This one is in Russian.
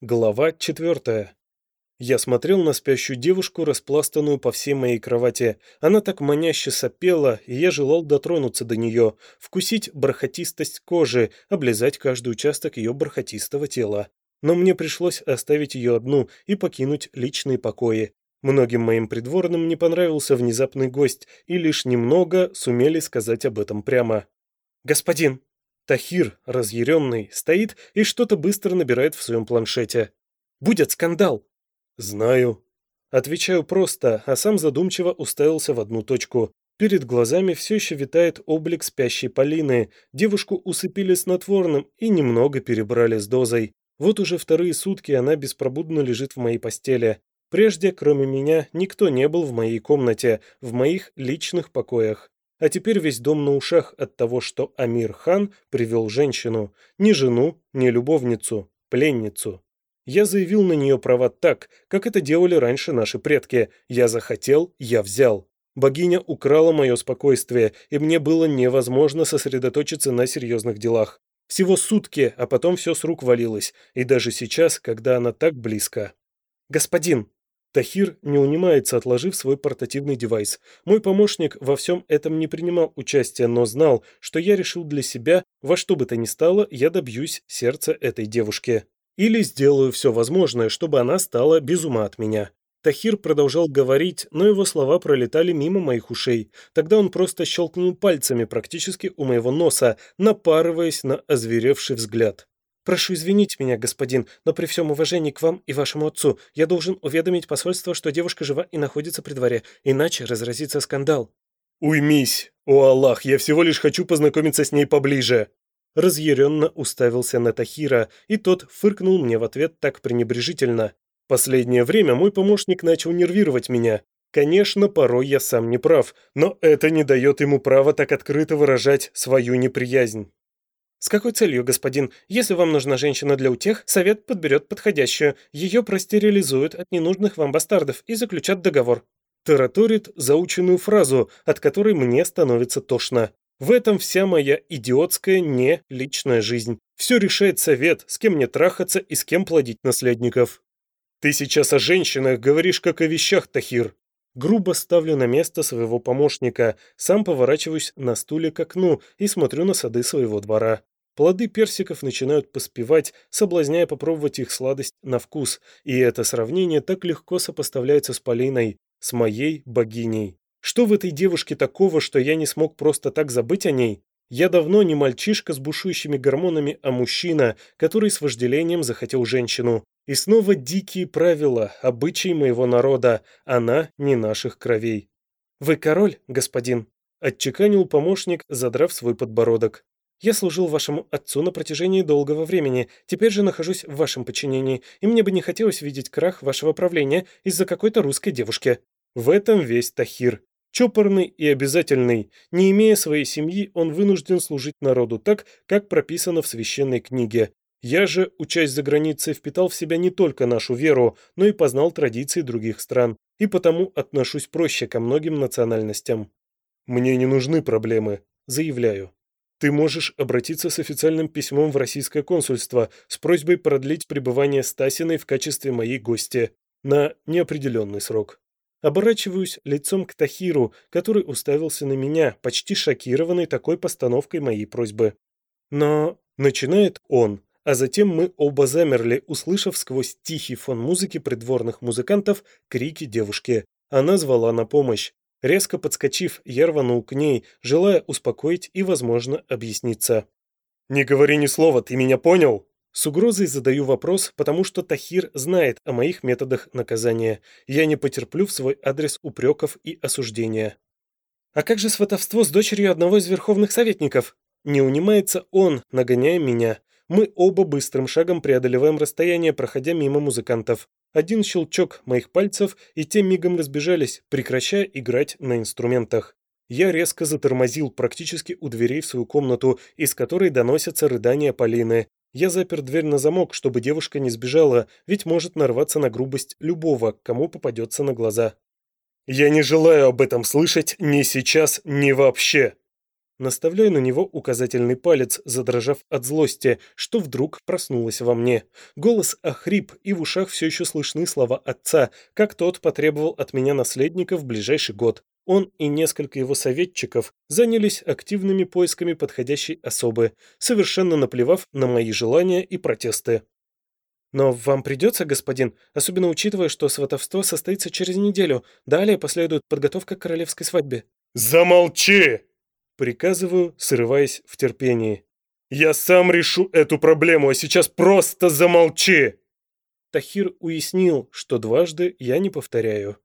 Глава четвертая. Я смотрел на спящую девушку, распластанную по всей моей кровати. Она так маняще сопела, и я желал дотронуться до нее, вкусить бархатистость кожи, облизать каждый участок ее бархатистого тела. Но мне пришлось оставить ее одну и покинуть личные покои. Многим моим придворным не понравился внезапный гость, и лишь немного сумели сказать об этом прямо. «Господин!» Тахир, разъяренный, стоит и что-то быстро набирает в своем планшете. «Будет скандал!» «Знаю». Отвечаю просто, а сам задумчиво уставился в одну точку. Перед глазами все еще витает облик спящей Полины. Девушку усыпили снотворным и немного перебрали с дозой. Вот уже вторые сутки она беспробудно лежит в моей постели. Прежде, кроме меня, никто не был в моей комнате, в моих личных покоях. А теперь весь дом на ушах от того, что Амир хан привел женщину. Ни жену, ни любовницу, пленницу. Я заявил на нее права так, как это делали раньше наши предки. Я захотел, я взял. Богиня украла мое спокойствие, и мне было невозможно сосредоточиться на серьезных делах. Всего сутки, а потом все с рук валилось, и даже сейчас, когда она так близко. «Господин!» Тахир не унимается, отложив свой портативный девайс. Мой помощник во всем этом не принимал участия, но знал, что я решил для себя, во что бы то ни стало, я добьюсь сердца этой девушки. Или сделаю все возможное, чтобы она стала без ума от меня. Тахир продолжал говорить, но его слова пролетали мимо моих ушей. Тогда он просто щелкнул пальцами практически у моего носа, напарываясь на озверевший взгляд. «Прошу извинить меня, господин, но при всем уважении к вам и вашему отцу я должен уведомить посольство, что девушка жива и находится при дворе, иначе разразится скандал». «Уймись! О Аллах, я всего лишь хочу познакомиться с ней поближе!» Разъяренно уставился на Тахира, и тот фыркнул мне в ответ так пренебрежительно. Последнее время мой помощник начал нервировать меня. Конечно, порой я сам не прав, но это не дает ему права так открыто выражать свою неприязнь. «С какой целью, господин? Если вам нужна женщина для утех, совет подберет подходящую. Ее простерилизуют от ненужных вам бастардов и заключат договор». Тараторит заученную фразу, от которой мне становится тошно. В этом вся моя идиотская не личная жизнь. Все решает совет, с кем мне трахаться и с кем плодить наследников. Ты сейчас о женщинах говоришь как о вещах, Тахир. Грубо ставлю на место своего помощника, сам поворачиваюсь на стуле к окну и смотрю на сады своего двора. Плоды персиков начинают поспевать, соблазняя попробовать их сладость на вкус, и это сравнение так легко сопоставляется с Полиной, с моей богиней. Что в этой девушке такого, что я не смог просто так забыть о ней? Я давно не мальчишка с бушующими гормонами, а мужчина, который с вожделением захотел женщину. И снова дикие правила, обычаи моего народа, она не наших кровей. «Вы король, господин», — отчеканил помощник, задрав свой подбородок. «Я служил вашему отцу на протяжении долгого времени, теперь же нахожусь в вашем подчинении, и мне бы не хотелось видеть крах вашего правления из-за какой-то русской девушки». В этом весь Тахир. Чопорный и обязательный. Не имея своей семьи, он вынужден служить народу так, как прописано в священной книге. Я же, учась за границей, впитал в себя не только нашу веру, но и познал традиции других стран, и потому отношусь проще ко многим национальностям. «Мне не нужны проблемы», – заявляю. «Ты можешь обратиться с официальным письмом в российское консульство с просьбой продлить пребывание Стасиной в качестве моей гости на неопределенный срок». Оборачиваюсь лицом к Тахиру, который уставился на меня, почти шокированный такой постановкой моей просьбы. Но начинает он, а затем мы оба замерли, услышав сквозь тихий фон музыки придворных музыкантов крики девушки. Она звала на помощь. Резко подскочив, я рванул к ней, желая успокоить и, возможно, объясниться. «Не говори ни слова, ты меня понял?» С угрозой задаю вопрос, потому что Тахир знает о моих методах наказания. Я не потерплю в свой адрес упреков и осуждения. «А как же сватовство с дочерью одного из верховных советников?» Не унимается он, нагоняя меня. Мы оба быстрым шагом преодолеваем расстояние, проходя мимо музыкантов. Один щелчок моих пальцев, и те мигом разбежались, прекращая играть на инструментах. Я резко затормозил практически у дверей в свою комнату, из которой доносятся рыдания Полины. Я запер дверь на замок, чтобы девушка не сбежала, ведь может нарваться на грубость любого, кому попадется на глаза. «Я не желаю об этом слышать ни сейчас, ни вообще!» Наставляю на него указательный палец, задрожав от злости, что вдруг проснулось во мне. Голос охрип, и в ушах все еще слышны слова отца, как тот потребовал от меня наследника в ближайший год. Он и несколько его советчиков занялись активными поисками подходящей особы, совершенно наплевав на мои желания и протесты. «Но вам придется, господин, особенно учитывая, что сватовство состоится через неделю. Далее последует подготовка к королевской свадьбе». «Замолчи!» Приказываю, срываясь в терпении. «Я сам решу эту проблему, а сейчас просто замолчи!» Тахир уяснил, что дважды я не повторяю.